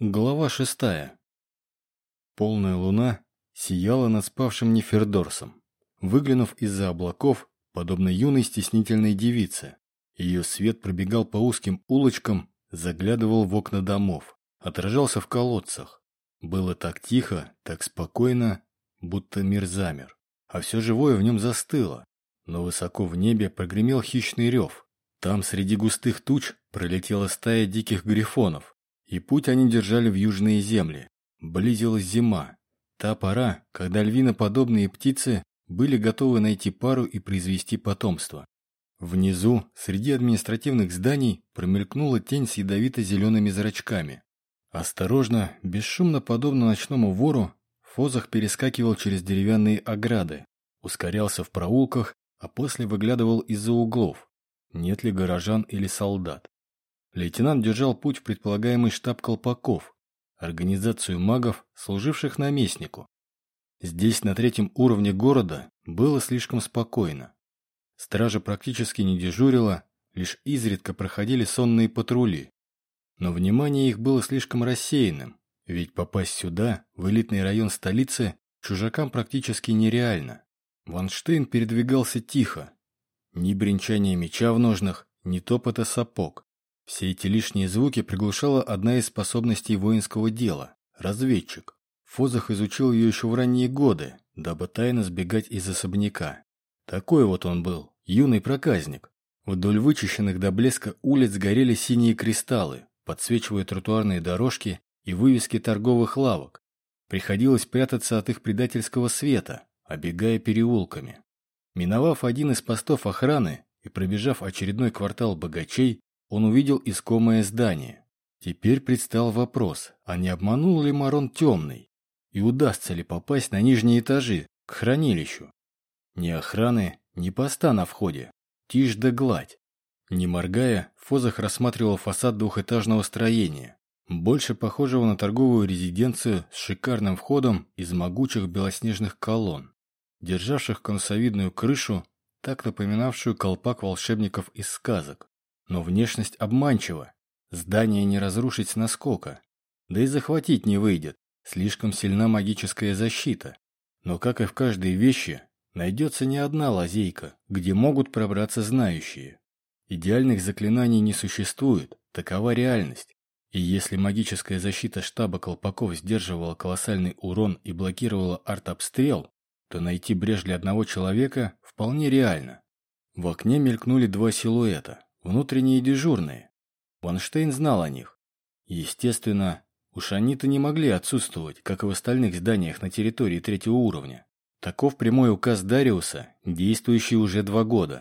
Глава шестая. Полная луна сияла над спавшим Нефердорсом. Выглянув из-за облаков, подобно юной стеснительной девице, ее свет пробегал по узким улочкам, заглядывал в окна домов, отражался в колодцах. Было так тихо, так спокойно, будто мир замер. А все живое в нем застыло. Но высоко в небе прогремел хищный рев. Там среди густых туч пролетела стая диких грифонов, и путь они держали в южные земли. Близилась зима. Та пора, когда львиноподобные птицы были готовы найти пару и произвести потомство. Внизу, среди административных зданий, промелькнула тень с ядовито-зелеными зрачками. Осторожно, бесшумно подобно ночному вору, Фозах перескакивал через деревянные ограды, ускорялся в проулках, а после выглядывал из-за углов. Нет ли горожан или солдат? Лейтенант держал путь в предполагаемый штаб колпаков, организацию магов, служивших наместнику. Здесь, на третьем уровне города, было слишком спокойно. Стража практически не дежурила, лишь изредка проходили сонные патрули. Но внимание их было слишком рассеянным, ведь попасть сюда, в элитный район столицы, чужакам практически нереально. Ванштейн передвигался тихо. Ни бренчания меча в ножнах, ни топота сапог. Все эти лишние звуки приглушала одна из способностей воинского дела – разведчик. Фозах изучил ее еще в ранние годы, дабы тайно сбегать из особняка. Такой вот он был, юный проказник. Вдоль вычищенных до блеска улиц горели синие кристаллы, подсвечивая тротуарные дорожки и вывески торговых лавок. Приходилось прятаться от их предательского света, обегая переулками. Миновав один из постов охраны и пробежав очередной квартал богачей, он увидел искомое здание. Теперь предстал вопрос, а не обманул ли Марон темный? И удастся ли попасть на нижние этажи, к хранилищу? Ни охраны, ни поста на входе. Тишь да гладь. Не моргая, Фозах рассматривал фасад двухэтажного строения, больше похожего на торговую резиденцию с шикарным входом из могучих белоснежных колонн, державших конусовидную крышу, так напоминавшую колпак волшебников из сказок. Но внешность обманчива. Здание не разрушить наскока. Да и захватить не выйдет. Слишком сильна магическая защита. Но, как и в каждой вещи, найдется не одна лазейка, где могут пробраться знающие. Идеальных заклинаний не существует, такова реальность. И если магическая защита штаба Колпаков сдерживала колоссальный урон и блокировала артобстрел, то найти брешь для одного человека вполне реально. В окне мелькнули два силуэта внутренние дежурные. Ванштейн знал о них. Естественно, уж они-то не могли отсутствовать, как и в остальных зданиях на территории третьего уровня. Таков прямой указ Дариуса, действующий уже два года.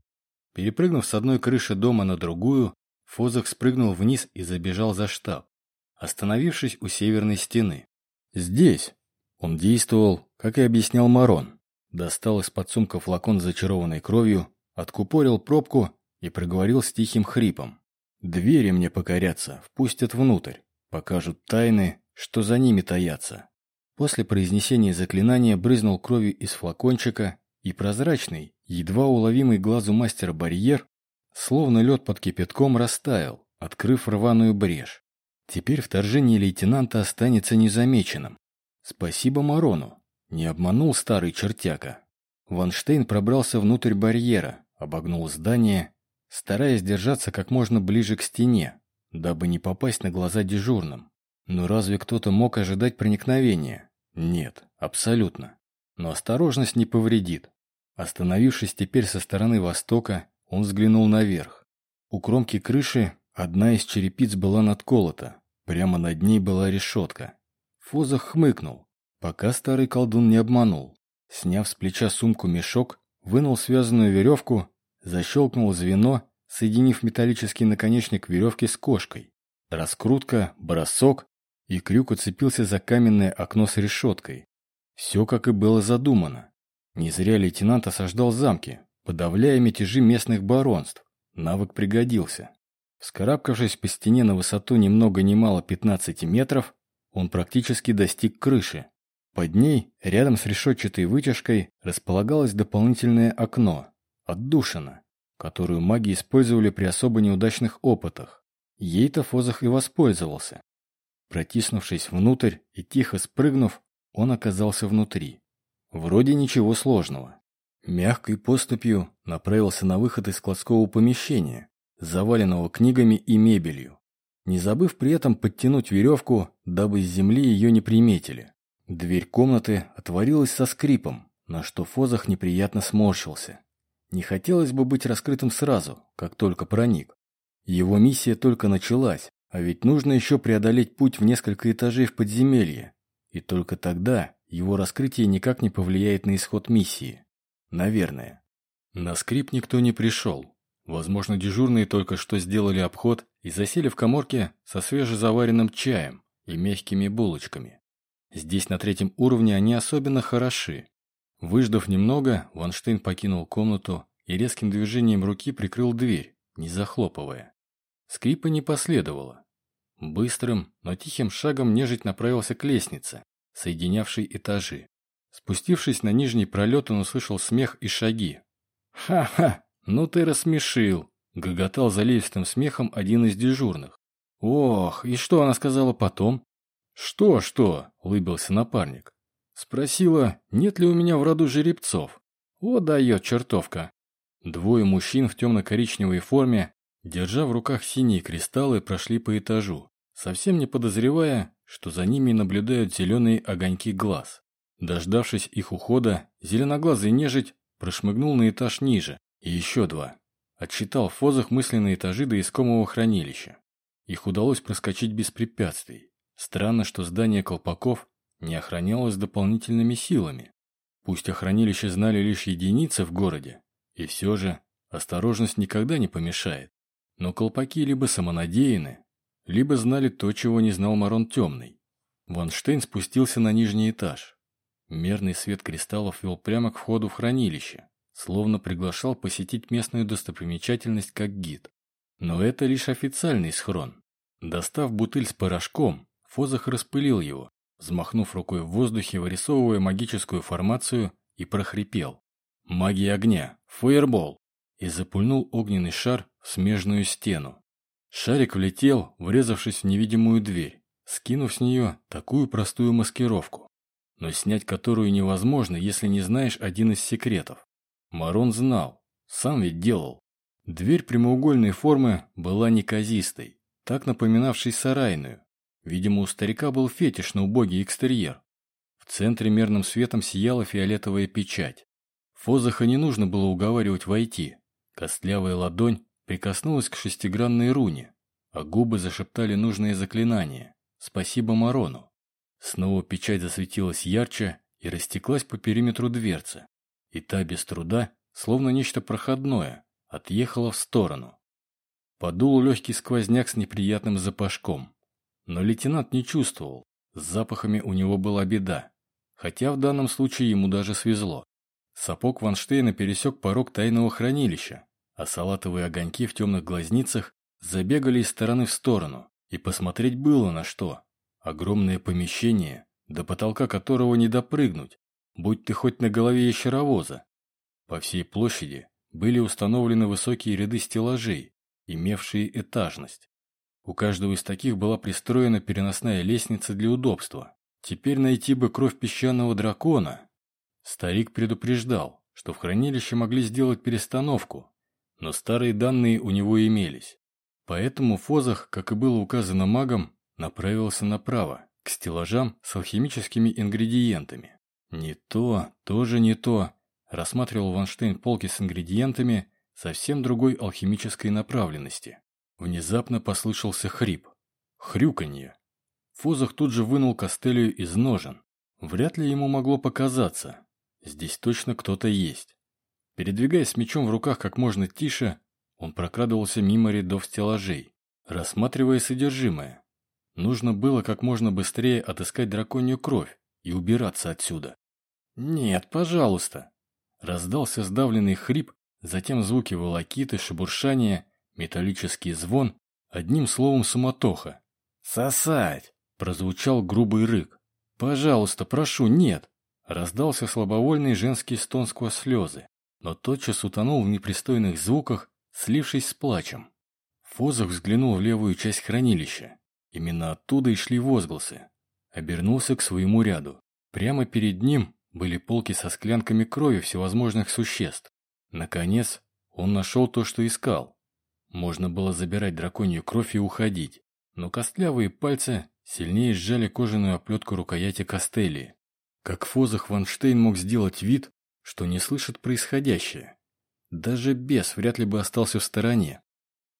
Перепрыгнув с одной крыши дома на другую, Фозах спрыгнул вниз и забежал за штаб, остановившись у северной стены. Здесь он действовал, как и объяснял Марон. Достал из-под сумка флакон с зачарованной кровью, откупорил пробку и проговорил с тихим хрипом. «Двери мне покорятся, впустят внутрь, покажут тайны, что за ними таятся». После произнесения заклинания брызнул кровью из флакончика, и прозрачный, едва уловимый глазу мастера барьер, словно лед под кипятком, растаял, открыв рваную брешь. Теперь вторжение лейтенанта останется незамеченным. Спасибо Марону. Не обманул старый чертяка. Ванштейн пробрался внутрь барьера, обогнул здание стараясь держаться как можно ближе к стене, дабы не попасть на глаза дежурным. Но разве кто-то мог ожидать проникновения? Нет, абсолютно. Но осторожность не повредит. Остановившись теперь со стороны востока, он взглянул наверх. У кромки крыши одна из черепиц была надколота. Прямо над ней была решетка. Фозах хмыкнул, пока старый колдун не обманул. Сняв с плеча сумку-мешок, вынул связанную веревку Защелкнул звено, соединив металлический наконечник веревки с кошкой. Раскрутка, бросок, и крюк уцепился за каменное окно с решеткой. Все, как и было задумано. Не зря лейтенант осаждал замки, подавляя мятежи местных баронств. Навык пригодился. Вскарабкавшись по стене на высоту ни много ни мало 15 метров, он практически достиг крыши. Под ней, рядом с решетчатой вытяжкой, располагалось дополнительное окно, Отдушина, которую маги использовали при особо неудачных опытах. Ей-то Фозах и воспользовался. Протиснувшись внутрь и тихо спрыгнув, он оказался внутри. Вроде ничего сложного. Мягкой поступью направился на выход из складского помещения, заваленного книгами и мебелью, не забыв при этом подтянуть веревку, дабы с земли ее не приметили. Дверь комнаты отворилась со скрипом, на что Фозах неприятно сморщился. Не хотелось бы быть раскрытым сразу, как только проник. Его миссия только началась, а ведь нужно еще преодолеть путь в несколько этажей в подземелье. И только тогда его раскрытие никак не повлияет на исход миссии. Наверное. На скрип никто не пришел. Возможно, дежурные только что сделали обход и засели в коморке со свежезаваренным чаем и мягкими булочками. Здесь на третьем уровне они особенно хороши. Выждав немного, Ванштейн покинул комнату и резким движением руки прикрыл дверь, не захлопывая. Скрипа не последовало. Быстрым, но тихим шагом нежить направился к лестнице, соединявшей этажи. Спустившись на нижний пролет, он услышал смех и шаги. «Ха-ха! Ну ты рассмешил!» — гоготал заливистым смехом один из дежурных. «Ох, и что она сказала потом?» «Что-что?» — улыбился напарник. Спросила, нет ли у меня в роду жеребцов. О, дает чертовка. Двое мужчин в темно-коричневой форме Держа в руках синие кристаллы, прошли по этажу, совсем не подозревая, что за ними наблюдают зеленые огоньки глаз. Дождавшись их ухода, зеленоглазый нежить прошмыгнул на этаж ниже, и еще два. Отсчитал в фозах мысленные этажи до искомого хранилища. Их удалось проскочить без препятствий. Странно, что здание колпаков не охранялось дополнительными силами. Пусть о знали лишь единицы в городе, и все же осторожность никогда не помешает. Но колпаки либо самонадеяны, либо знали то, чего не знал Марон Темный. Ванштейн спустился на нижний этаж. Мерный свет кристаллов вел прямо к входу в хранилище, словно приглашал посетить местную достопримечательность как гид. Но это лишь официальный схрон. Достав бутыль с порошком, Фозах распылил его, взмахнув рукой в воздухе, вырисовывая магическую формацию, и прохрипел. «Магия огня! Фаербол!» и запульнул огненный шар в смежную стену. Шарик влетел, врезавшись в невидимую дверь, скинув с нее такую простую маскировку, но снять которую невозможно, если не знаешь один из секретов. Марон знал, сам ведь делал. Дверь прямоугольной формы была неказистой, так напоминавшей сарайную. Видимо, у старика был фетиш на убогий экстерьер. В центре мерным светом сияла фиолетовая печать. Фозаха не нужно было уговаривать войти. Костлявая ладонь прикоснулась к шестигранной руне, а губы зашептали нужные заклинания. «Спасибо Марону». Снова печать засветилась ярче и растеклась по периметру дверцы. И та без труда, словно нечто проходное, отъехала в сторону. Подул легкий сквозняк с неприятным запашком. Но лейтенант не чувствовал, с запахами у него была беда. Хотя в данном случае ему даже свезло. Сапог Ванштейна пересек порог тайного хранилища, а салатовые огоньки в темных глазницах забегали из стороны в сторону, и посмотреть было на что. Огромное помещение, до потолка которого не допрыгнуть, будь ты хоть на голове ящеровоза. По всей площади были установлены высокие ряды стеллажей, имевшие этажность. У каждого из таких была пристроена переносная лестница для удобства. Теперь найти бы кровь песчаного дракона. Старик предупреждал, что в хранилище могли сделать перестановку, но старые данные у него имелись. Поэтому Фозах, как и было указано магом, направился направо, к стеллажам с алхимическими ингредиентами. Не то, тоже не то. Рассматривал Ванштейн полки с ингредиентами совсем другой алхимической направленности. Внезапно послышался хрип. Хрюканье. Фозах тут же вынул костелью из ножен. Вряд ли ему могло показаться. Здесь точно кто-то есть. Передвигаясь с мечом в руках как можно тише, он прокрадывался мимо рядов стеллажей, рассматривая содержимое. Нужно было как можно быстрее отыскать драконью кровь и убираться отсюда. «Нет, пожалуйста!» Раздался сдавленный хрип, затем звуки волокиты, шебуршания, металлический звон, одним словом суматоха. «Сосать!» – прозвучал грубый рык. «Пожалуйста, прошу, нет!» Раздался слабовольный женский стон сквозь слезы но тотчас утонул в непристойных звуках, слившись с плачем. Фозах взглянул в левую часть хранилища. Именно оттуда и шли возгласы. Обернулся к своему ряду. Прямо перед ним были полки со склянками крови всевозможных существ. Наконец, он нашел то, что искал. Можно было забирать драконью кровь и уходить, но костлявые пальцы сильнее сжали кожаную оплетку рукояти Костелии. Как Фозах Ванштейн мог сделать вид, что не слышит происходящее? Даже бес вряд ли бы остался в стороне.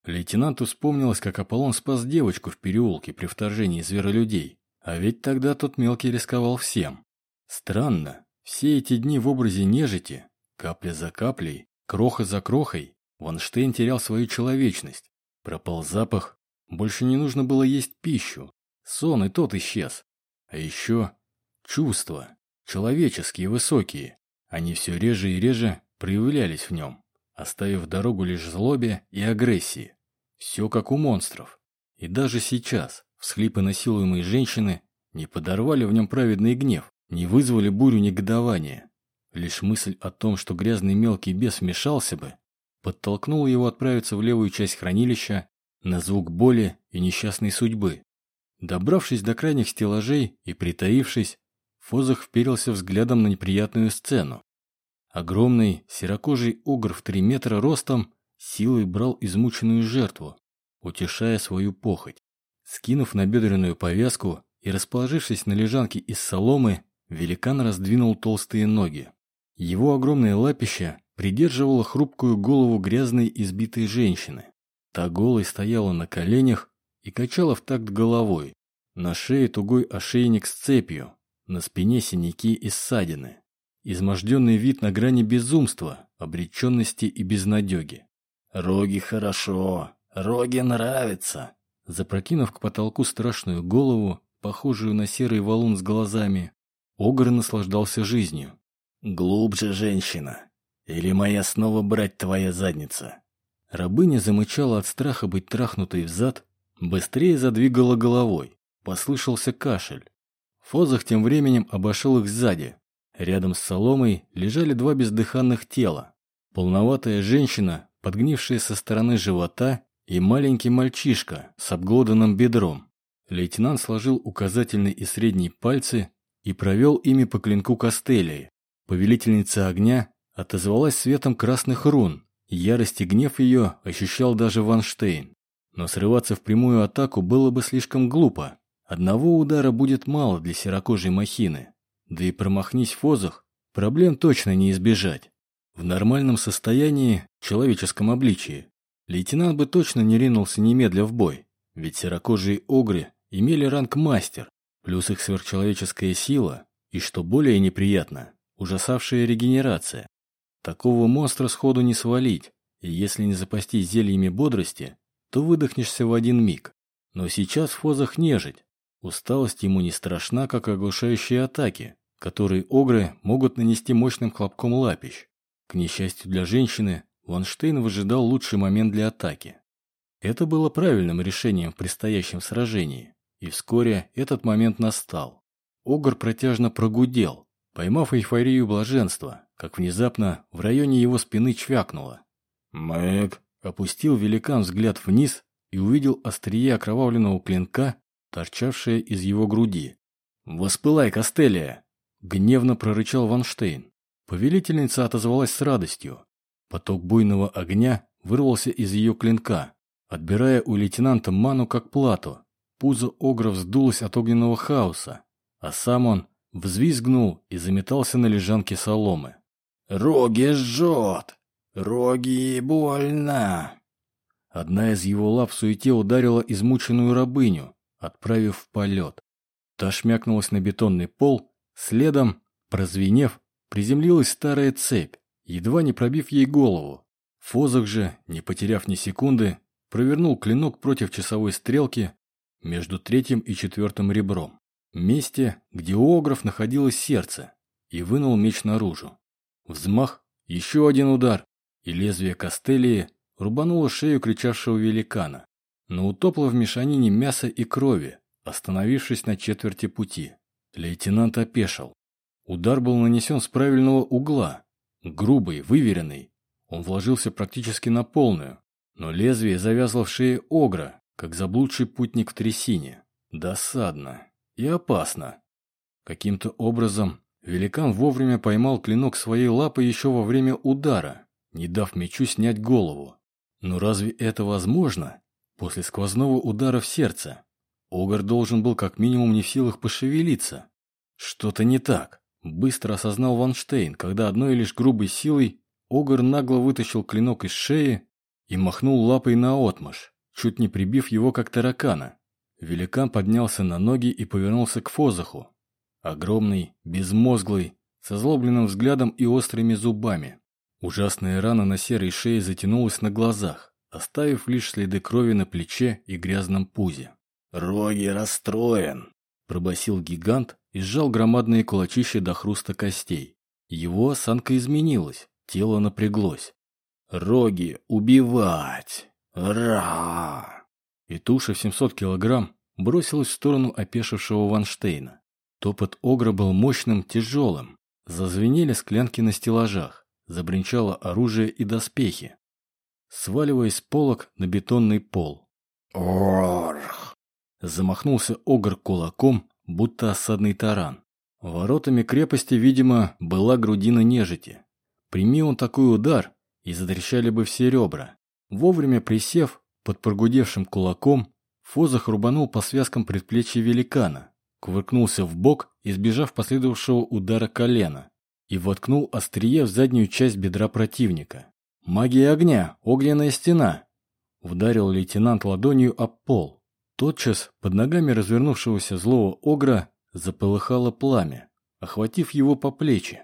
Лейтенанту вспомнилось, как Аполлон спас девочку в переулке при вторжении зверолюдей. А ведь тогда тот мелкий рисковал всем. Странно, все эти дни в образе нежити, капля за каплей, кроха за крохой, Ванштейн терял свою человечность. Пропал запах, больше не нужно было есть пищу. Сон и тот исчез. А еще чувства, человеческие, высокие. Они все реже и реже проявлялись в нем, оставив дорогу лишь злобе и агрессии. Все как у монстров. И даже сейчас, Всхлипы насилуемой женщины не подорвали в нем праведный гнев, не вызвали бурю негодования. Лишь мысль о том, что грязный мелкий бес вмешался бы, подтолкнула его отправиться в левую часть хранилища на звук боли и несчастной судьбы. Добравшись до крайних стеллажей и притаившись, Фозах вперился взглядом на неприятную сцену. Огромный, серокожий огр в три метра ростом силой брал измученную жертву, утешая свою похоть. Скинув набедренную повязку и расположившись на лежанке из соломы, великан раздвинул толстые ноги. Его огромное лапище придерживало хрупкую голову грязной избитой женщины. Та голой стояла на коленях и качала в такт головой. На шее тугой ошейник с цепью, на спине синяки и ссадины. Изможденный вид на грани безумства, обреченности и безнадеги. «Роги хорошо, роги нравятся», Запрокинув к потолку страшную голову, похожую на серый валун с глазами, Огр наслаждался жизнью. «Глубже, женщина! Или моя снова брать твоя задница?» Рабыня замычала от страха быть трахнутой взад, быстрее задвигала головой. Послышался кашель. Фозах тем временем обошел их сзади. Рядом с соломой лежали два бездыханных тела. Полноватая женщина, подгнившая со стороны живота и маленький мальчишка с обглоданным бедром. Лейтенант сложил указательный и средний пальцы и провел ими по клинку Костелии. Повелительница огня отозвалась светом красных рун, ярость и гнев ее ощущал даже Ванштейн. Но срываться в прямую атаку было бы слишком глупо. Одного удара будет мало для серокожей махины. Да и промахнись Фозах, проблем точно не избежать. В нормальном состоянии, человеческом обличии, Лейтенант бы точно не ринулся немедля в бой, ведь серокожие огры имели ранг мастер, плюс их сверхчеловеческая сила, и, что более неприятно, ужасавшая регенерация. Такого монстра сходу не свалить, и если не запастись зельями бодрости, то выдохнешься в один миг. Но сейчас в фозах нежить. Усталость ему не страшна, как оглушающие атаки, которые огры могут нанести мощным хлопком лапищ. К несчастью для женщины, Ванштейн выжидал лучший момент для атаки. Это было правильным решением в предстоящем сражении, и вскоре этот момент настал. Огр протяжно прогудел, поймав эйфорию блаженства, как внезапно в районе его спины чвякнуло. Мэг опустил великан взгляд вниз и увидел острие окровавленного клинка, торчавшее из его груди. «Воспылай, Костелия!» — гневно прорычал Ванштейн. Повелительница отозвалась с радостью, Поток буйного огня вырвался из ее клинка, отбирая у лейтенанта ману как плату. Пузо Огра вздулось от огненного хаоса, а сам он взвизгнул и заметался на лежанке соломы. «Роги жжет! Роги больно!» Одна из его лап в суете ударила измученную рабыню, отправив в полет. Та шмякнулась на бетонный пол, следом, прозвенев, приземлилась старая цепь едва не пробив ей голову. Фозах же, не потеряв ни секунды, провернул клинок против часовой стрелки между третьим и четвертым ребром, месте, где у огров находилось сердце, и вынул меч наружу. Взмах, еще один удар, и лезвие Костелии рубануло шею кричавшего великана, но утопло в мешанине мяса и крови, остановившись на четверти пути. Лейтенант опешил. Удар был нанесен с правильного угла, Грубый, выверенный. Он вложился практически на полную, но лезвие завязло в шее огра, как заблудший путник в трясине. Досадно и опасно. Каким-то образом великан вовремя поймал клинок своей лапы еще во время удара, не дав мечу снять голову. Но разве это возможно? После сквозного удара в сердце. Огар должен был как минимум не в силах пошевелиться. Что-то не так. Быстро осознал Ванштейн, когда одной лишь грубой силой Огар нагло вытащил клинок из шеи и махнул лапой на отмаш, чуть не прибив его как таракана. Великан поднялся на ноги и повернулся к Фозаху. Огромный, безмозглый, со злобленным взглядом и острыми зубами. Ужасная рана на серой шее затянулась на глазах, оставив лишь следы крови на плече и грязном пузе. «Роги расстроен», — пробасил гигант и сжал громадные кулачища до хруста костей. Его осанка изменилась, тело напряглось. «Роги убивать! Ра!» И туша в 700 килограмм бросилась в сторону опешившего Ванштейна. Топот огра был мощным, тяжелым. Зазвенели склянки на стеллажах, забринчало оружие и доспехи. Сваливаясь с полок на бетонный пол. «Орх!» Замахнулся огр кулаком, будто осадный таран. Воротами крепости, видимо, была грудина нежити. Прими он такой удар, и затрещали бы все ребра. Вовремя присев под прогудевшим кулаком, Фозах рубанул по связкам предплечья великана, кувыркнулся в бок, избежав последовавшего удара колена, и воткнул острие в заднюю часть бедра противника. «Магия огня! Огненная стена!» Ударил лейтенант ладонью об пол. Тотчас под ногами развернувшегося злого огра заполыхало пламя, охватив его по плечи.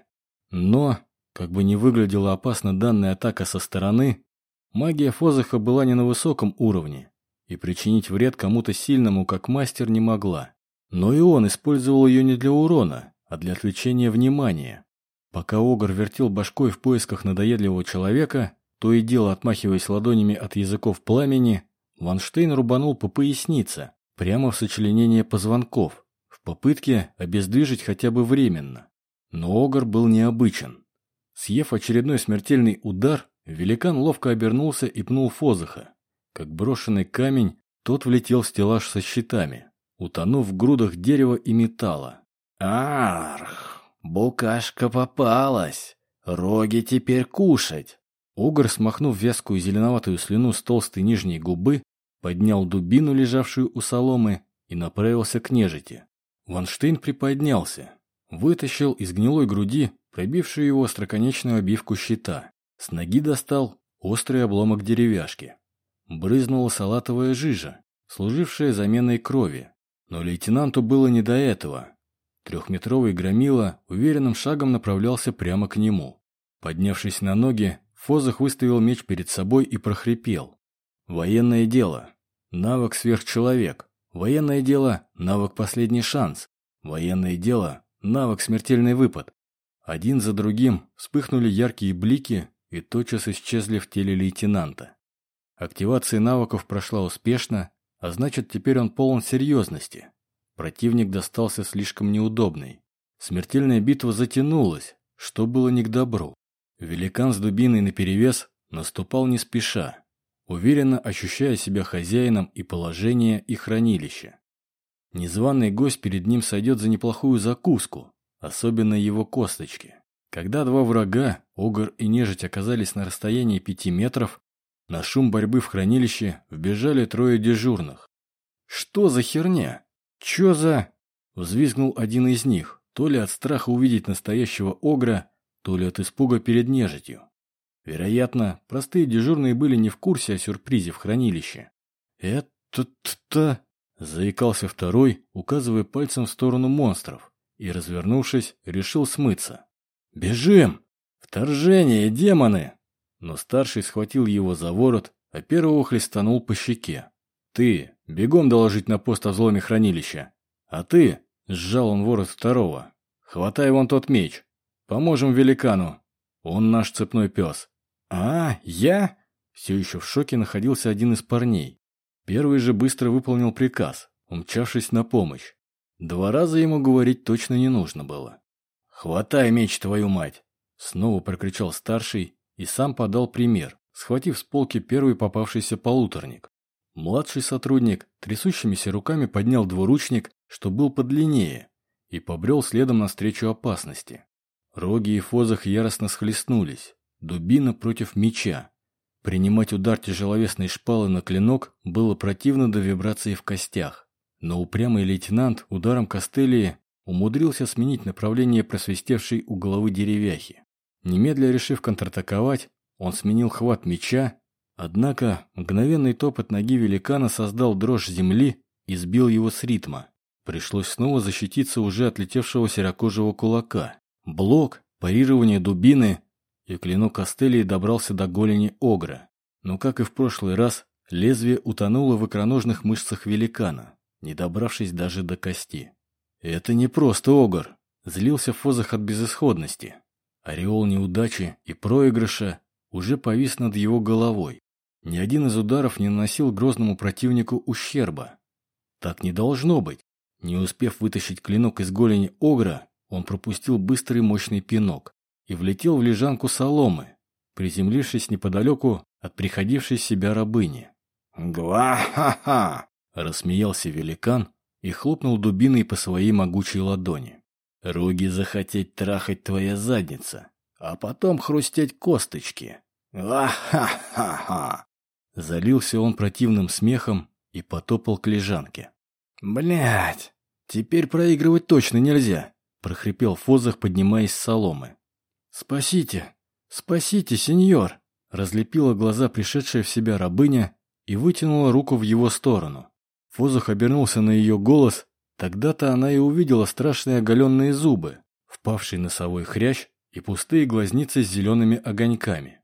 Но, как бы не выглядела опасно данная атака со стороны, магия Фозаха была не на высоком уровне, и причинить вред кому-то сильному, как мастер, не могла. Но и он использовал ее не для урона, а для отвлечения внимания. Пока Огр вертел башкой в поисках надоедливого человека, то и дело отмахиваясь ладонями от языков пламени, Ванштейн рубанул по пояснице, прямо в сочленение позвонков, в попытке обездвижить хотя бы временно. Но Огр был необычен. Съев очередной смертельный удар, великан ловко обернулся и пнул Фозаха. Как брошенный камень, тот влетел в стеллаж со щитами, утонув в грудах дерева и металла. «Арх! Букашка попалась! Роги теперь кушать!» Огр, смахнув вязкую зеленоватую слюну с толстой нижней губы, поднял дубину, лежавшую у соломы, и направился к нежити. Ванштейн приподнялся, вытащил из гнилой груди пробившую его остроконечную обивку щита. С ноги достал острый обломок деревяшки. Брызнула салатовая жижа, служившая заменой крови. Но лейтенанту было не до этого. Трехметровый громила уверенным шагом направлялся прямо к нему. Поднявшись на ноги, Фозах выставил меч перед собой и прохрипел. «Военное дело. Навык сверхчеловек. Военное дело – навык последний шанс. Военное дело – навык смертельный выпад. Один за другим вспыхнули яркие блики и тотчас исчезли в теле лейтенанта. Активация навыков прошла успешно, а значит, теперь он полон серьезности. Противник достался слишком неудобный. Смертельная битва затянулась, что было не к добру. Великан с дубиной наперевес наступал не спеша, уверенно ощущая себя хозяином и положение и хранилища. Незваный гость перед ним сойдет за неплохую закуску, особенно его косточки. Когда два врага, Огр и Нежить, оказались на расстоянии пяти метров, на шум борьбы в хранилище вбежали трое дежурных. «Что за херня? Чё за...» Взвизгнул один из них, то ли от страха увидеть настоящего Огра, то ли от испуга перед нежитью. Вероятно, простые дежурные были не в курсе о сюрпризе в хранилище. «Это-то...» — заикался второй, указывая пальцем в сторону монстров, и, развернувшись, решил смыться. «Бежим! Вторжение, демоны!» Но старший схватил его за ворот, а первого хлестанул по щеке. «Ты, бегом доложить на пост о взломе хранилища. А ты, — сжал он ворот второго, — хватай вон тот меч. Поможем великану. Он наш цепной пес». «А, я?» Все еще в шоке находился один из парней. Первый же быстро выполнил приказ, умчавшись на помощь. Два раза ему говорить точно не нужно было. «Хватай меч, твою мать!» Снова прокричал старший и сам подал пример, схватив с полки первый попавшийся полуторник. Младший сотрудник трясущимися руками поднял двуручник, что был подлиннее, и побрел следом навстречу опасности. Роги и Фозах яростно схлестнулись. Дубина против меча. Принимать удар тяжеловесной шпалы на клинок было противно до вибрации в костях. Но упрямый лейтенант ударом Костелии умудрился сменить направление просвистевшей у головы деревяхи. Немедля решив контратаковать, он сменил хват меча, однако мгновенный топот ноги великана создал дрожь земли и сбил его с ритма. Пришлось снова защититься уже отлетевшего серокожего кулака. Блок, парирование дубины, и клинок Астелии добрался до голени Огра. Но, как и в прошлый раз, лезвие утонуло в икроножных мышцах великана, не добравшись даже до кости. Это не просто Огр. Злился Фозах от безысходности. Ореол неудачи и проигрыша уже повис над его головой. Ни один из ударов не наносил грозному противнику ущерба. Так не должно быть. Не успев вытащить клинок из голени Огра, он пропустил быстрый мощный пинок и влетел в лежанку соломы, приземлившись неподалеку от приходившей себя рабыни. «Гва-ха-ха!» – рассмеялся великан и хлопнул дубиной по своей могучей ладони. «Роги захотеть трахать твоя задница, а потом хрустеть косточки. «Ла-ха-ха-ха!» Залился он противным смехом и потопал к лежанке. Блять, теперь проигрывать точно нельзя!» прохрипел Фозах, поднимаясь с соломы. «Спасите! Спасите, сеньор!» разлепила глаза пришедшая в себя рабыня и вытянула руку в его сторону. Фозах обернулся на ее голос, тогда-то она и увидела страшные оголенные зубы, впавший носовой хрящ и пустые глазницы с зелеными огоньками.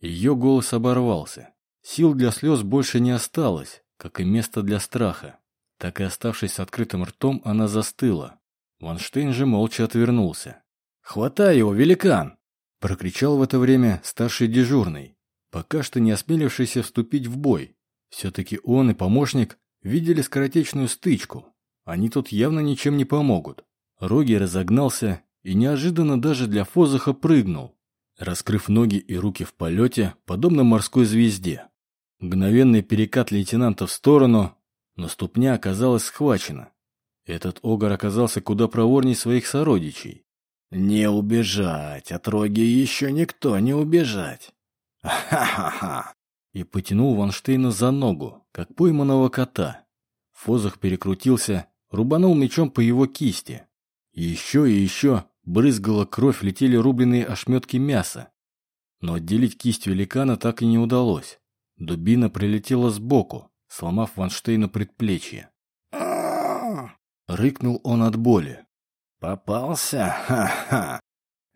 Ее голос оборвался. Сил для слез больше не осталось, как и места для страха. Так и оставшись с открытым ртом, она застыла, Ванштейн же молча отвернулся. «Хватай его, великан!» – прокричал в это время старший дежурный, пока что не осмелившийся вступить в бой. Все-таки он и помощник видели скоротечную стычку. Они тут явно ничем не помогут. Роги разогнался и неожиданно даже для Фозаха прыгнул, раскрыв ноги и руки в полете, подобно морской звезде. Мгновенный перекат лейтенанта в сторону, но ступня оказалась схвачена. Этот огор оказался куда проворней своих сородичей. «Не убежать! От роги еще никто не убежать!» «Ха-ха-ха!» И потянул Ванштейна за ногу, как пойманного кота. Фозах перекрутился, рубанул мечом по его кисти. Еще и еще брызгала кровь, летели рубленые ошметки мяса. Но отделить кисть великана так и не удалось. Дубина прилетела сбоку, сломав Ванштейну предплечье. Рыкнул он от боли. «Попался? Ха-ха!»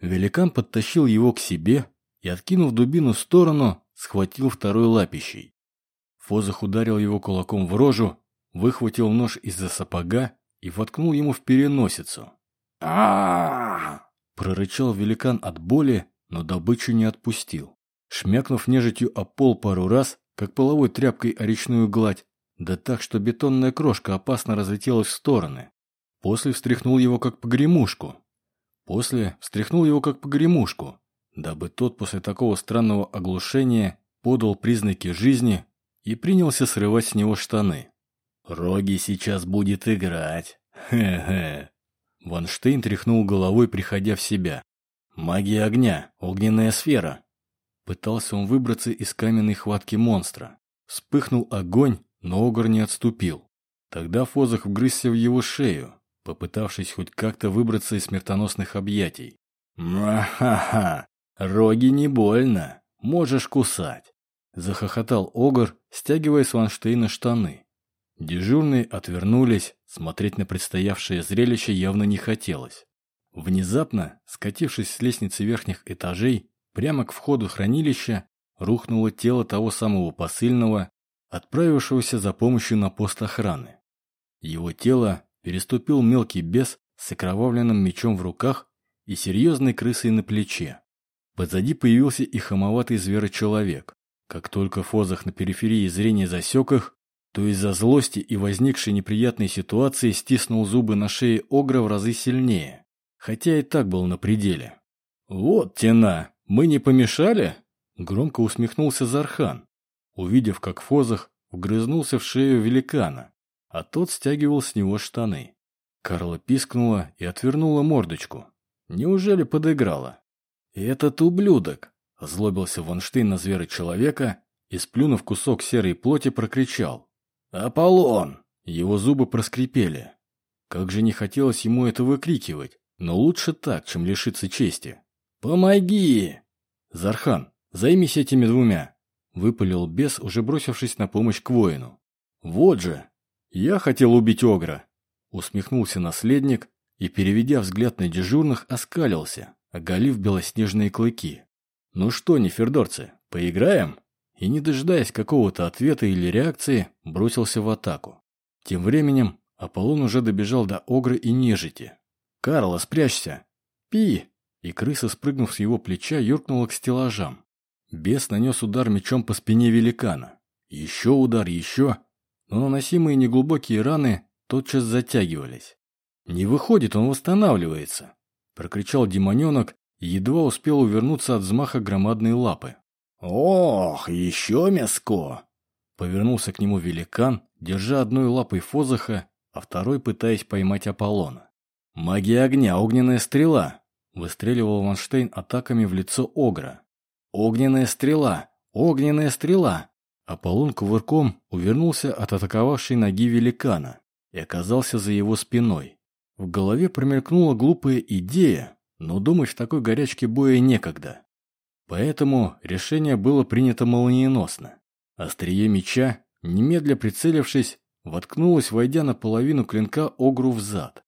Великан подтащил его к себе и, откинув дубину в сторону, схватил второй лапищей. Фозах ударил его кулаком в рожу, выхватил нож из-за сапога и воткнул ему в переносицу. а Прорычал великан от боли, но добычу не отпустил. Шмякнув нежитью о пол пару раз, как половой тряпкой о речную гладь, да так, что бетонная крошка опасно разлетелась в стороны. После встряхнул его как погремушку. После встряхнул его как погремушку, дабы тот после такого странного оглушения подал признаки жизни и принялся срывать с него штаны. «Роги сейчас будет играть. Хе-хе». Ванштейн тряхнул головой, приходя в себя. «Магия огня, огненная сфера». Пытался он выбраться из каменной хватки монстра. Вспыхнул огонь, но Огр не отступил. Тогда Фозах вгрызся в его шею, попытавшись хоть как-то выбраться из смертоносных объятий. «Ха-ха! Роги не больно! Можешь кусать!» Захохотал Огр, стягивая с Ванштейна штаны. Дежурные отвернулись, смотреть на предстоявшее зрелище явно не хотелось. Внезапно, скатившись с лестницы верхних этажей, прямо к входу хранилища, рухнуло тело того самого посыльного, отправившегося за помощью на пост охраны. Его тело переступил мелкий бес с окровавленным мечом в руках и серьезной крысой на плече. Позади появился и хамоватый зверочеловек. Как только Фозах на периферии зрения засек их, то из-за злости и возникшей неприятной ситуации стиснул зубы на шее Огра в разы сильнее, хотя и так был на пределе. «Вот тена, мы не помешали?» Громко усмехнулся Зархан, увидев, как Фозах вгрызнулся в шею великана, а тот стягивал с него штаны. Карла пискнула и отвернула мордочку. Неужели подыграла? «Этот ублюдок!» – озлобился Ванштейн на зверя-человека и, сплюнув кусок серой плоти, прокричал. «Аполлон!» Его зубы проскрипели. Как же не хотелось ему это выкрикивать, но лучше так, чем лишиться чести. «Помоги!» «Зархан, займись этими двумя!» Выпалил бес, уже бросившись на помощь к воину. «Вот же! Я хотел убить Огра!» Усмехнулся наследник и, переведя взгляд на дежурных, оскалился, оголив белоснежные клыки. «Ну что, нефердорцы, поиграем?» И, не дожидаясь какого-то ответа или реакции, бросился в атаку. Тем временем Аполлон уже добежал до Огры и нежити. «Карла, спрячься!» «Пи!» И крыса, спрыгнув с его плеча, юркнула к стеллажам. Бес нанес удар мечом по спине великана. Еще удар, еще. Но наносимые неглубокие раны тотчас затягивались. «Не выходит, он восстанавливается!» Прокричал демоненок и едва успел увернуться от взмаха громадной лапы. «Ох, еще мяско!» Повернулся к нему великан, держа одной лапой Фозаха, а второй пытаясь поймать Аполлона. «Магия огня, огненная стрела!» Выстреливал Ванштейн атаками в лицо Огра. «Огненная стрела! Огненная стрела!» Аполлон кувырком увернулся от атаковавшей ноги великана и оказался за его спиной. В голове промелькнула глупая идея, но думать в такой горячке боя некогда. Поэтому решение было принято молниеносно. Острие меча, немедля прицелившись, воткнулось, войдя наполовину клинка Огру в зад.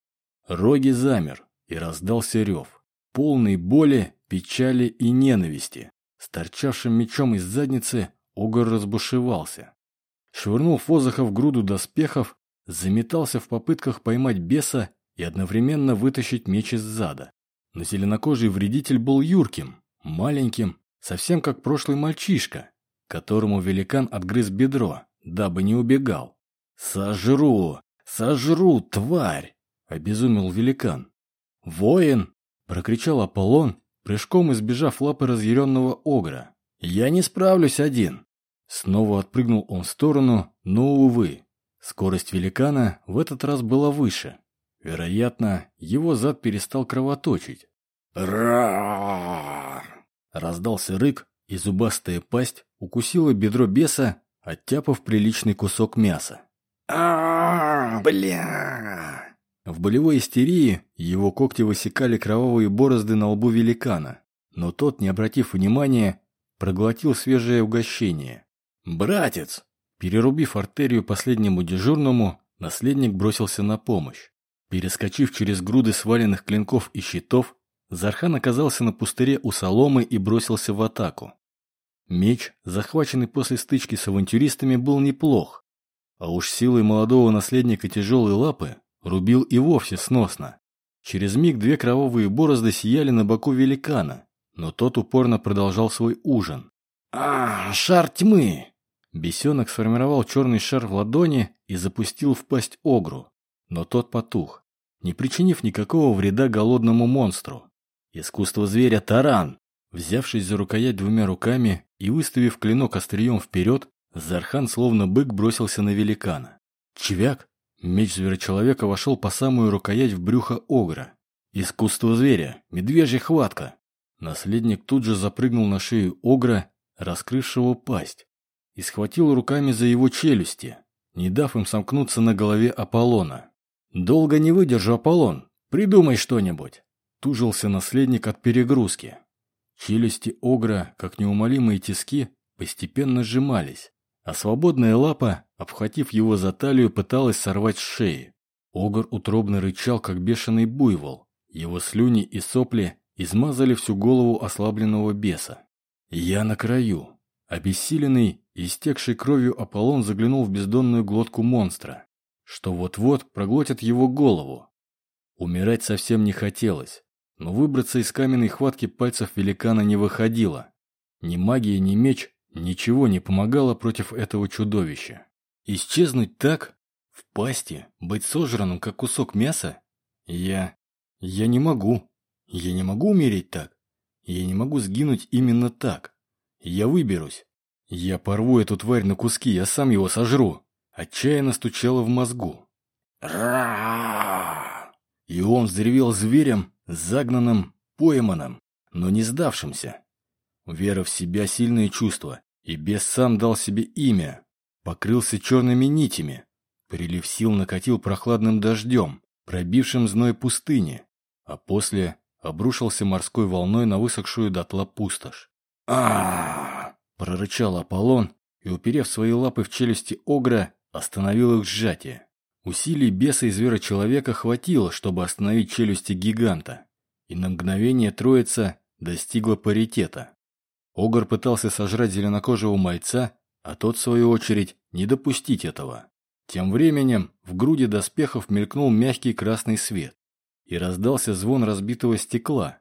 Роги замер, и раздался рев, полный боли, печали и ненависти. С торчавшим мечом из задницы Огр разбушевался. Швырнул Фозаха в груду доспехов, заметался в попытках поймать беса и одновременно вытащить меч из зада. Но зеленокожий вредитель был юрким, маленьким, совсем как прошлый мальчишка, которому великан отгрыз бедро, дабы не убегал. «Сожру! Сожру, тварь!» — обезумел великан. «Воин!» — прокричал Аполлон, прыжком избежав лапы разъяренного огра. «Я не справлюсь один!» Снова отпрыгнул он в сторону, но, увы, скорость великана в этот раз была выше. Вероятно, его зад перестал кровоточить. «Ра!» Раздался рык, и зубастая пасть укусила бедро беса, оттяпав приличный кусок мяса. а бля! В болевой истерии его когти высекали кровавые борозды на лбу великана, но тот, не обратив внимания, проглотил свежее угощение. «Братец!» Перерубив артерию последнему дежурному, наследник бросился на помощь. Перескочив через груды сваленных клинков и щитов, Зархан оказался на пустыре у соломы и бросился в атаку. Меч, захваченный после стычки с авантюристами, был неплох. А уж силой молодого наследника тяжелой лапы рубил и вовсе сносно. Через миг две кровавые борозды сияли на боку великана, но тот упорно продолжал свой ужин. «А, шар тьмы!» Бесенок сформировал черный шар в ладони и запустил в пасть огру, но тот потух, не причинив никакого вреда голодному монстру. Искусство зверя таран. Взявшись за рукоять двумя руками и выставив клинок острием вперед, Зархан словно бык бросился на великана. Чвяк! Меч зверочеловека вошел по самую рукоять в брюхо огра. Искусство зверя, медвежья хватка. Наследник тут же запрыгнул на шею огра, раскрывшего пасть, и схватил руками за его челюсти, не дав им сомкнуться на голове Аполлона. «Долго не выдержу, Аполлон, придумай что-нибудь!» Тужился наследник от перегрузки. Челюсти огра, как неумолимые тиски, постепенно сжимались, а свободная лапа, обхватив его за талию, пыталась сорвать с шеи. Огр утробно рычал, как бешеный буйвол. Его слюни и сопли измазали всю голову ослабленного беса. Я на краю. Обессиленный, истекший кровью Аполлон заглянул в бездонную глотку монстра, что вот-вот проглотит его голову. Умирать совсем не хотелось но выбраться из каменной хватки пальцев великана не выходило. Ни магия, ни меч ничего не помогало против этого чудовища. Исчезнуть так, в пасти, быть сожранным, как кусок мяса? Я... я не могу. Я не могу умереть так. Я не могу сгинуть именно так. Я выберусь. Я порву эту тварь на куски, я сам его сожру. Отчаянно стучало в мозгу. Ра! И он взревел зверем, загнанным, пойманным, но не сдавшимся. Вера в себя сильное чувство, и бес сам дал себе имя. Покрылся черными нитями. Прилив сил накатил прохладным дождем, пробившим зной пустыни, а после обрушился морской волной на высохшую дотла пустошь. а прорычал Аполлон и, уперев свои лапы в челюсти огра, остановил их сжатие. Усилий беса и звера-человека хватило, чтобы остановить челюсти гиганта, и на мгновение троица достигла паритета. Огр пытался сожрать зеленокожего мальца, а тот, в свою очередь, не допустить этого. Тем временем в груди доспехов мелькнул мягкий красный свет, и раздался звон разбитого стекла.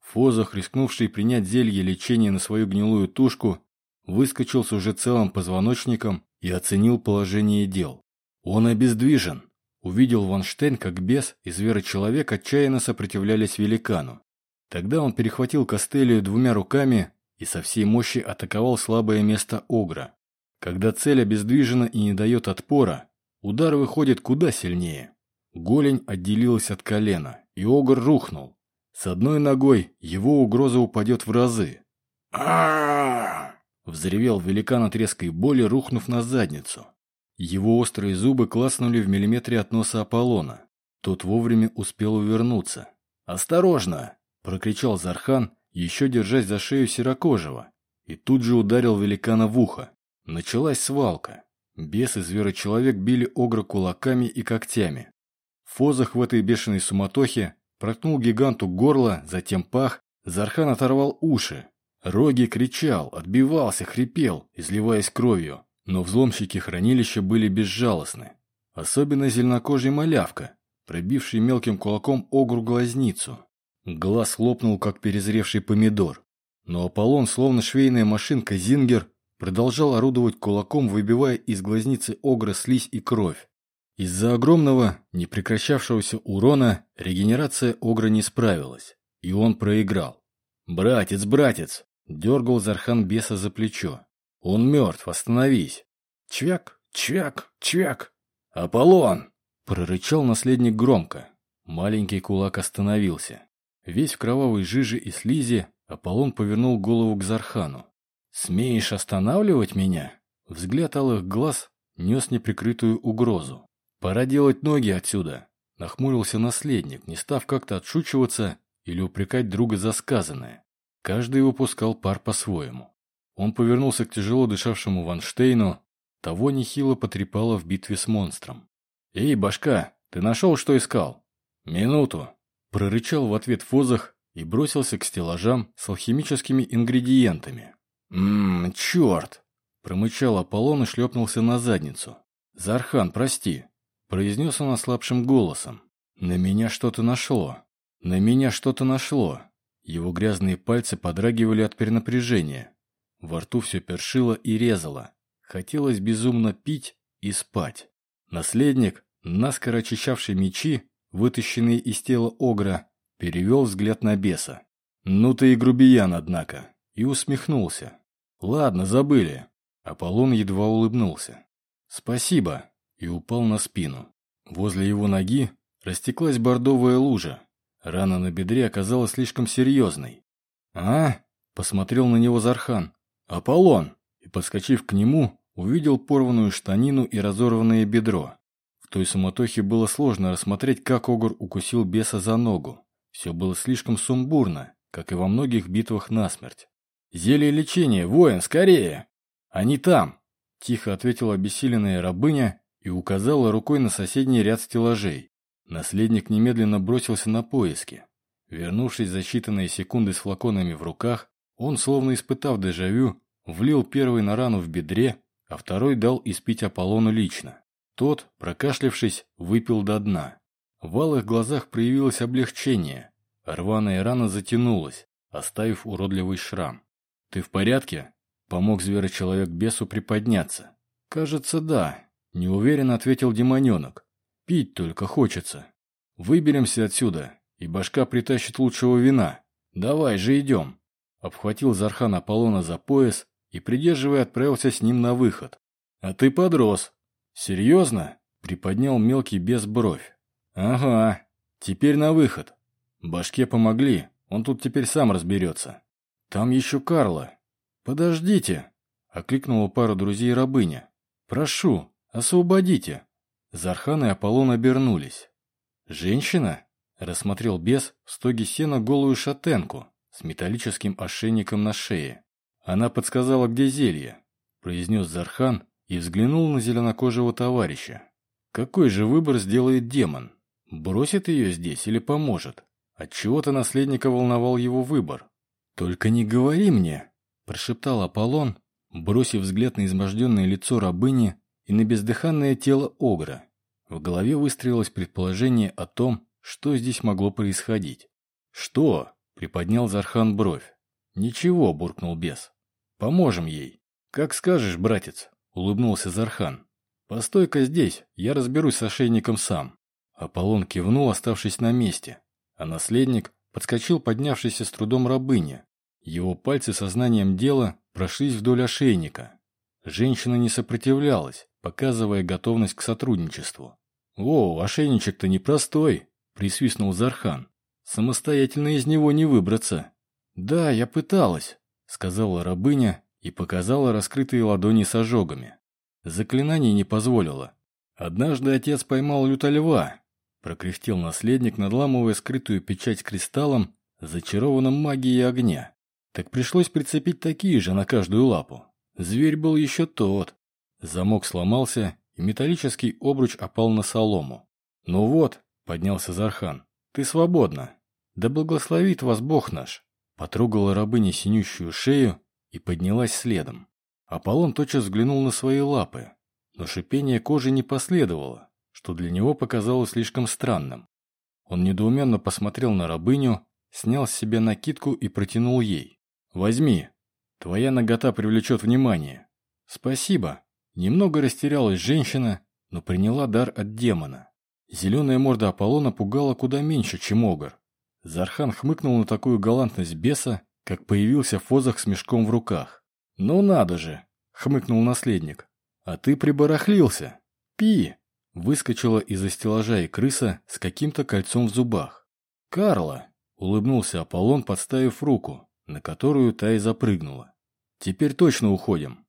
Фозах, рискнувший принять зелье лечения на свою гнилую тушку, выскочил с уже целым позвоночником и оценил положение дел. Он обездвижен. Увидел Ванштейн, как бес и зверочеловек отчаянно сопротивлялись великану. Тогда он перехватил Костелию двумя руками и со всей мощи атаковал слабое место Огра. Когда цель обездвижена и не дает отпора, удар выходит куда сильнее. Голень отделилась от колена, и Огр рухнул. С одной ногой его угроза упадет в разы. а Взревел великан от резкой боли, рухнув на задницу. Его острые зубы класнули в миллиметре от носа Аполлона. Тот вовремя успел увернуться. «Осторожно!» – прокричал Зархан, еще держась за шею Серокожего, и тут же ударил великана в ухо. Началась свалка. Бес и зверочеловек били Огра кулаками и когтями. Фозах в этой бешеной суматохе проткнул гиганту горло, затем пах, Зархан оторвал уши. Роги кричал, отбивался, хрипел, изливаясь кровью, но взломщики хранилища были безжалостны. Особенно зеленокожий малявка, пробивший мелким кулаком огру глазницу. Глаз лопнул, как перезревший помидор. Но Аполлон, словно швейная машинка Зингер, продолжал орудовать кулаком, выбивая из глазницы огра слизь и кровь. Из-за огромного, непрекращавшегося урона регенерация огра не справилась, и он проиграл. «Братец, братец!» – дергал Зархан беса за плечо. «Он мертв, остановись!» «Чвяк, чвяк, чвяк!» «Аполлон!» – прорычал наследник громко. Маленький кулак остановился. Весь в кровавой жиже и слизи, Аполлон повернул голову к Зархану. «Смеешь останавливать меня?» Взгляд алых глаз нес неприкрытую угрозу. «Пора делать ноги отсюда!» Нахмурился наследник, не став как-то отшучиваться или упрекать друга за сказанное. Каждый выпускал пар по-своему. Он повернулся к тяжело дышавшему Ванштейну, того нехило потрепало в битве с монстром. «Эй, башка, ты нашел, что искал?» «Минуту!» Прорычал в ответ Фозах и бросился к стеллажам с алхимическими ингредиентами. «Ммм, черт!» Промычал Аполлон и шлепнулся на задницу. «Зархан, прости!» Произнес он ослабшим голосом. «На меня что-то нашло. На меня что-то нашло». Его грязные пальцы подрагивали от перенапряжения. Во рту все першило и резало. Хотелось безумно пить и спать. Наследник, наскоро очищавший мечи, вытащенный из тела Огра, перевел взгляд на беса. «Ну ты и грубиян, однако!» И усмехнулся. «Ладно, забыли». Аполлон едва улыбнулся. «Спасибо!» И упал на спину. Возле его ноги растеклась бордовая лужа. Рана на бедре оказалась слишком серьезной. «А?» – посмотрел на него Зархан. «Аполлон!» И, подскочив к нему, увидел порванную штанину и разорванное бедро. В той суматохе было сложно рассмотреть, как Огур укусил беса за ногу. Все было слишком сумбурно, как и во многих битвах насмерть. «Зелье лечения, воин, скорее!» «Они там!» – тихо ответила обессиленная рабыня и указала рукой на соседний ряд стеллажей. Наследник немедленно бросился на поиски. Вернувшись за считанные секунды с флаконами в руках, он, словно испытав дежавю, влил первый на рану в бедре, а второй дал испить Аполлону лично. Тот, прокашлявшись, выпил до дна. В алых глазах проявилось облегчение. Рваная рана затянулась, оставив уродливый шрам. «Ты в порядке?» – помог зверочеловек бесу приподняться. «Кажется, да», – неуверенно ответил демоненок. «Пить только хочется. Выберемся отсюда, и башка притащит лучшего вина. Давай же идем». Обхватил Зархан Аполлона за пояс и, придерживая, отправился с ним на выход. «А ты подрос». «Серьезно?» – приподнял мелкий без бровь. «Ага, теперь на выход. Башке помогли, он тут теперь сам разберется. Там еще Карла. Подождите!» — окликнула пара друзей рабыня. «Прошу, освободите!» Зархан и Аполлон обернулись. «Женщина?» — рассмотрел бес в стоге сена голую шатенку с металлическим ошейником на шее. «Она подсказала, где зелье», — произнес Зархан и взглянул на зеленокожего товарища. «Какой же выбор сделает демон? Бросит ее здесь или поможет?» Отчего-то наследника волновал его выбор. «Только не говори мне!» – прошептал Аполлон, бросив взгляд на изможденное лицо рабыни и на бездыханное тело Огра. В голове выстроилось предположение о том, что здесь могло происходить. «Что?» – приподнял Зархан бровь. «Ничего», – буркнул бес. «Поможем ей». «Как скажешь, братец», – улыбнулся Зархан. «Постой-ка здесь, я разберусь с ошейником сам». Аполлон кивнул, оставшись на месте а наследник подскочил поднявшийся с трудом рабыня. Его пальцы сознанием дела прошлись вдоль ошейника. Женщина не сопротивлялась, показывая готовность к сотрудничеству. «О, ошейничек-то непростой!» – присвистнул Зархан. «Самостоятельно из него не выбраться». «Да, я пыталась», – сказала рабыня и показала раскрытые ладони с ожогами. Заклинание не позволило. Однажды отец поймал люта льва, прокряхтел наследник, надламывая скрытую печать кристаллом, зачарованным магией огня. Так пришлось прицепить такие же на каждую лапу. Зверь был еще тот. Замок сломался, и металлический обруч опал на солому. «Ну вот», — поднялся Зархан, — «ты свободна. Да благословит вас Бог наш». Потрогала рабыня синющую шею и поднялась следом. Аполлон тотчас взглянул на свои лапы, но шипение кожи не последовало что для него показалось слишком странным. Он недоуменно посмотрел на рабыню, снял с себя накидку и протянул ей. «Возьми. Твоя нагота привлечет внимание». «Спасибо». Немного растерялась женщина, но приняла дар от демона. Зеленая морда Аполлона пугала куда меньше, чем огр. Зархан хмыкнул на такую галантность беса, как появился в фозах с мешком в руках. «Ну надо же!» — хмыкнул наследник. «А ты прибарахлился! Пи!» Выскочила из-за стеллажа и крыса с каким-то кольцом в зубах. «Карла!» — улыбнулся Аполлон, подставив руку, на которую та и запрыгнула. «Теперь точно уходим!»